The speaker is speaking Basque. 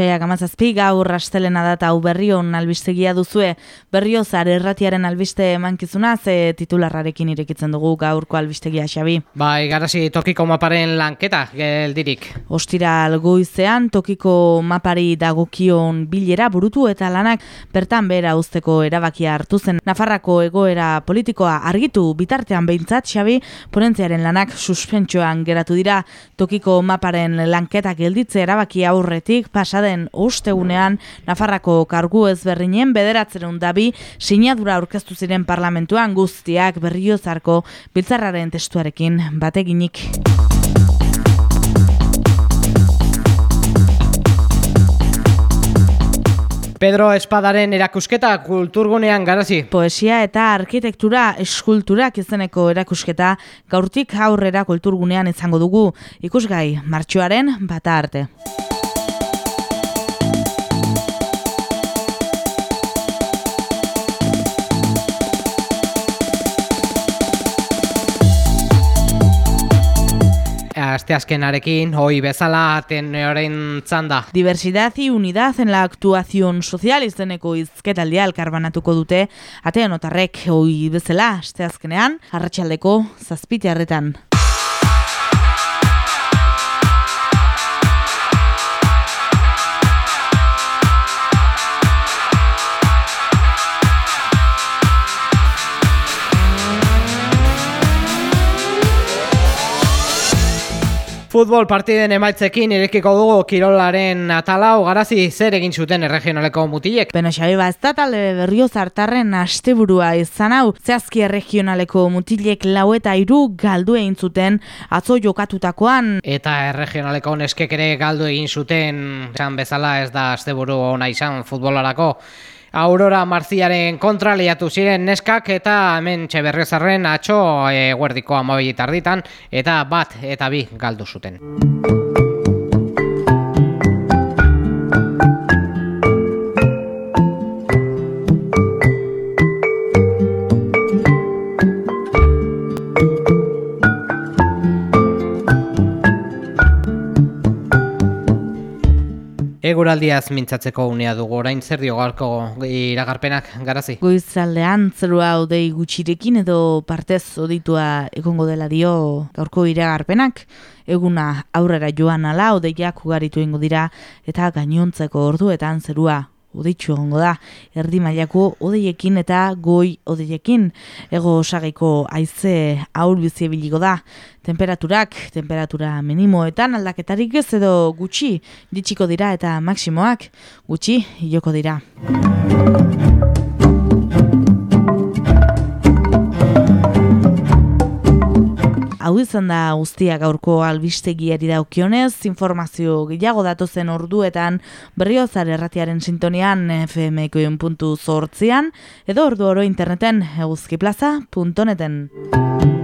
Otsaia gamazazpi gaur rastelena data hau berrion albistegia duzue, berriozar erratiaren albiste emankizuna ze titularrarekin irekitzen dugu gaurko albistegia xabi. Bai, garazi tokiko maparen lanketa, geldirik. Ostira algoizean tokiko mapari dagokion bilera burutu eta lanak bertan bera usteko erabakia hartu zen. Nafarrako egoera politikoa argitu bitartean behintzat xabi, ponentziaren lanak suspentsoan geratu dira tokiko maparen lanketa gelditze erabakia aurretik pasa pasaden ostegunean Nafarrako kargu ezberdinen bederatzen dabi sinadura aurkeztu ziren parlamentuan guztiak berriozarko biltzarraren testuarekin bateginik. Pedro Espadaren erakusketa kulturgunean garazi. Poesia eta arkitektura eskulturak izeneko erakusketa gaurtik aurrera kulturgunean izango dugu ikusgai martxoaren bata arte. Asteazkenarekin hoi bezala tenoren txanda. Diversidad y unidad en la actuación social izeneko izketaldia elkarbanatuko dute atean otarrek hoi bezala asteazkenean arratsaldeko zazpite harretan. Futbol partiden emaitzekin irekiko dugu kirolaren atalau garazi zer egin zuten erregionaleko mutilek. Beno xabi ba, ez da talde berrio zartarren asteburua izan hau, zehazki erregionaleko mutilek lau eta iru galdu egin zuten atzo jokatutakoan. Eta erregionaleko neskek ere galdu egin zuten, zan bezala ez da asteburu ona izan futbolarako. Aurora Marziaren kontra lehiatu ziren neskak eta hemen txeberrezarren atxo e, guerdiko amabiletarditan eta bat eta bi galdu zuten. Eguraldiaz mintzatzeko unea dugu orain zer dio gaurko iragarpenak garazi? Goizaldean zerua odei gutxirekin edo partez oditua egongo dela dio gaurko iragarpenak. Eguna aurrera joan ala odeiak ugaritu ingo dira eta gainontzeko orduetan zerua Odeitxu egongo da, erdi mailako odeiekin eta goi odeiekin. Ego osagaiko aize aur bizibiliko da. Temperaturak, temperatura minimoetan aldaketarik ez edo gutxi ditxiko dira eta maksimoak gutxi joko dira. Izan da guztia gaurko albistegiari daukionez, informazio gehiago datozen orduetan berriozar erratiaren sintonian fmkoion.zortzian edo ordu oro interneten eguzkiplaza.neten.